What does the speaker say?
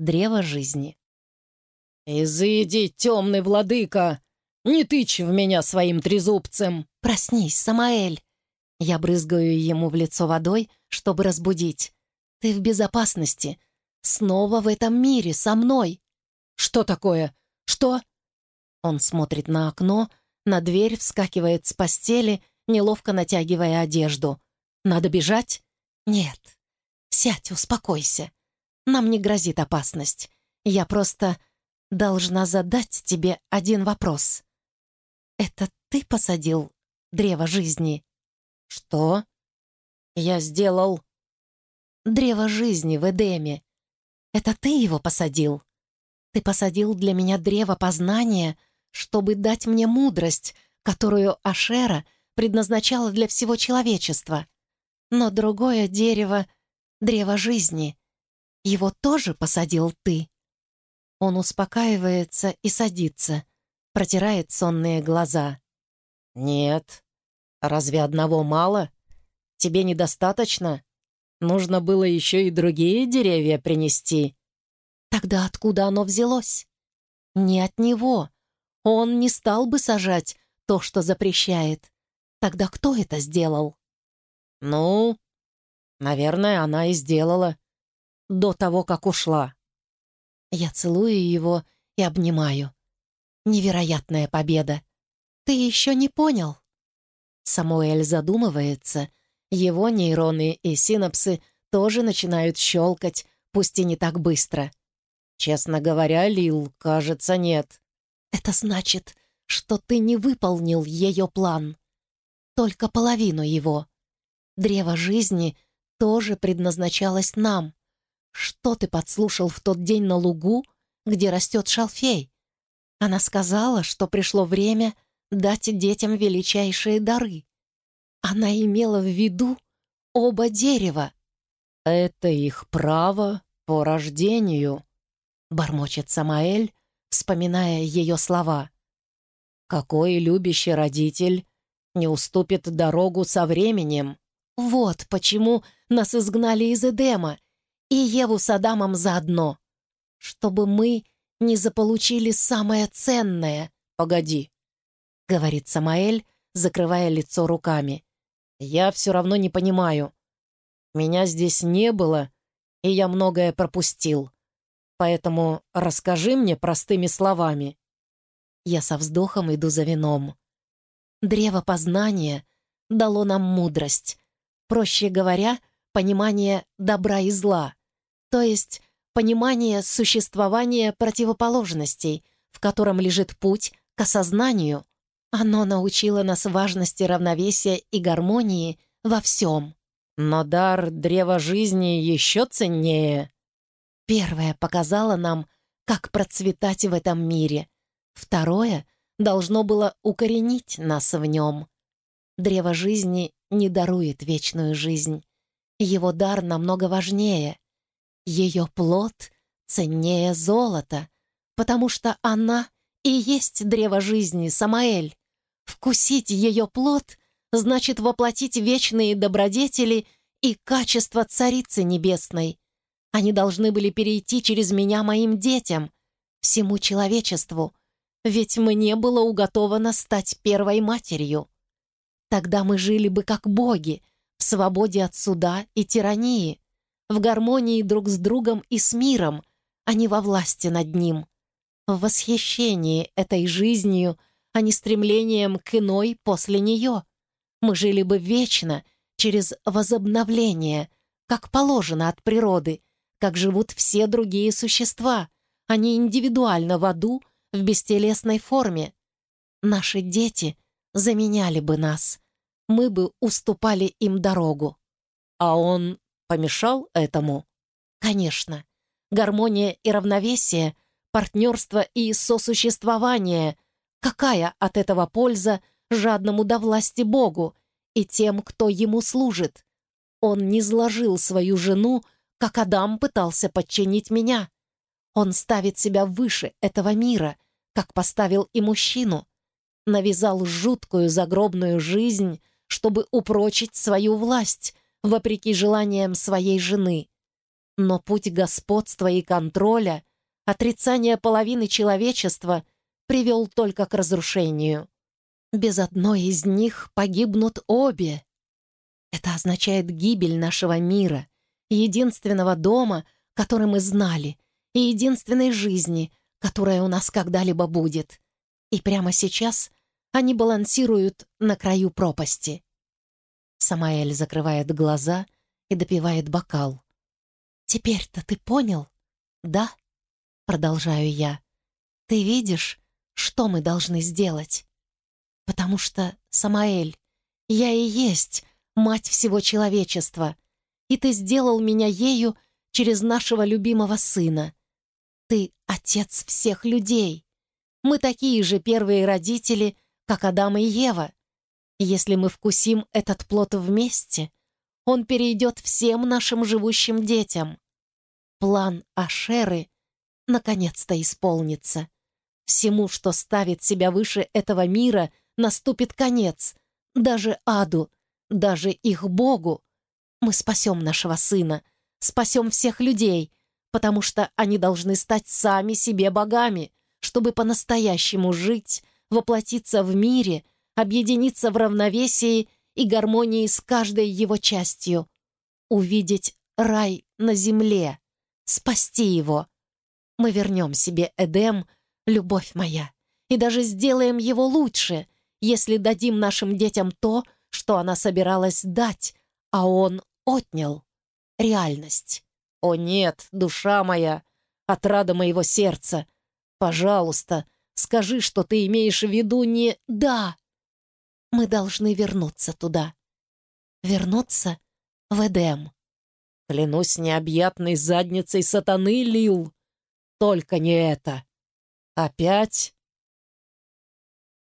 Древо жизни. «Изыди, темный владыка! Не тычь в меня своим трезубцем!» «Проснись, Самаэль!» Я брызгаю ему в лицо водой, чтобы разбудить. «Ты в безопасности. Снова в этом мире, со мной!» «Что такое? Что?» Он смотрит на окно, на дверь, вскакивает с постели, неловко натягивая одежду. «Надо бежать?» «Нет. Сядь, успокойся. Нам не грозит опасность. Я просто должна задать тебе один вопрос. Это ты посадил древо жизни?» «Что?» «Я сделал...» «Древо жизни в Эдеме. Это ты его посадил?» Ты посадил для меня древо познания, чтобы дать мне мудрость, которую Ашера предназначала для всего человечества. Но другое дерево — древо жизни. Его тоже посадил ты. Он успокаивается и садится, протирает сонные глаза. «Нет. Разве одного мало? Тебе недостаточно? Нужно было еще и другие деревья принести». Тогда откуда оно взялось? Не от него. Он не стал бы сажать то, что запрещает. Тогда кто это сделал? Ну, наверное, она и сделала. До того, как ушла. Я целую его и обнимаю. Невероятная победа. Ты еще не понял? Самуэль задумывается. Его нейроны и синапсы тоже начинают щелкать, пусть и не так быстро. «Честно говоря, Лил, кажется, нет». «Это значит, что ты не выполнил ее план. Только половину его. Древо жизни тоже предназначалось нам. Что ты подслушал в тот день на лугу, где растет шалфей? Она сказала, что пришло время дать детям величайшие дары. Она имела в виду оба дерева. «Это их право по рождению», — бормочет Самаэль, вспоминая ее слова. «Какой любящий родитель не уступит дорогу со временем?» «Вот почему нас изгнали из Эдема, и Еву с Адамом заодно, чтобы мы не заполучили самое ценное». «Погоди», — говорит Самаэль, закрывая лицо руками. «Я все равно не понимаю. Меня здесь не было, и я многое пропустил. Поэтому расскажи мне простыми словами». Я со вздохом иду за вином. Древо познания дало нам мудрость. Проще говоря, понимание добра и зла. То есть понимание существования противоположностей, в котором лежит путь к осознанию. Оно научило нас важности равновесия и гармонии во всем. Но дар древа жизни еще ценнее. Первое показало нам, как процветать в этом мире. Второе должно было укоренить нас в нем. Древо жизни не дарует вечную жизнь. Его дар намного важнее. Ее плод ценнее золота, потому что она и есть древо жизни, Самаэль. Вкусить ее плод значит воплотить вечные добродетели и качество Царицы Небесной. Они должны были перейти через меня моим детям, всему человечеству, ведь мне было уготовано стать первой матерью. Тогда мы жили бы как боги, в свободе от суда и тирании, в гармонии друг с другом и с миром, а не во власти над ним, в восхищении этой жизнью, а не стремлением к иной после нее. Мы жили бы вечно, через возобновление, как положено от природы, как живут все другие существа, а не индивидуально в аду, в бестелесной форме. Наши дети заменяли бы нас. Мы бы уступали им дорогу. А он помешал этому? Конечно. Гармония и равновесие, партнерство и сосуществование. Какая от этого польза жадному до власти Богу и тем, кто ему служит? Он не сложил свою жену как Адам пытался подчинить меня. Он ставит себя выше этого мира, как поставил и мужчину. Навязал жуткую загробную жизнь, чтобы упрочить свою власть, вопреки желаниям своей жены. Но путь господства и контроля, отрицание половины человечества привел только к разрушению. Без одной из них погибнут обе. Это означает гибель нашего мира, единственного дома, который мы знали, и единственной жизни, которая у нас когда-либо будет. И прямо сейчас они балансируют на краю пропасти. Самаэль закрывает глаза и допивает бокал. «Теперь-то ты понял?» «Да?» — продолжаю я. «Ты видишь, что мы должны сделать?» «Потому что, Самаэль, я и есть мать всего человечества, и ты сделал меня ею через нашего любимого сына. Ты отец всех людей. Мы такие же первые родители, как Адам и Ева. Если мы вкусим этот плод вместе, он перейдет всем нашим живущим детям. План Ашеры наконец-то исполнится. Всему, что ставит себя выше этого мира, наступит конец. Даже аду, даже их Богу. Мы спасем нашего сына, спасем всех людей, потому что они должны стать сами себе богами, чтобы по-настоящему жить, воплотиться в мире, объединиться в равновесии и гармонии с каждой его частью, увидеть рай на земле, спасти его. Мы вернем себе Эдем, любовь моя, и даже сделаем его лучше, если дадим нашим детям то, что она собиралась дать, а он отнял реальность. «О нет, душа моя, отрада моего сердца! Пожалуйста, скажи, что ты имеешь в виду не «да». Мы должны вернуться туда. Вернуться в Эдем. Клянусь необъятной задницей сатаны, Лил. Только не это. Опять?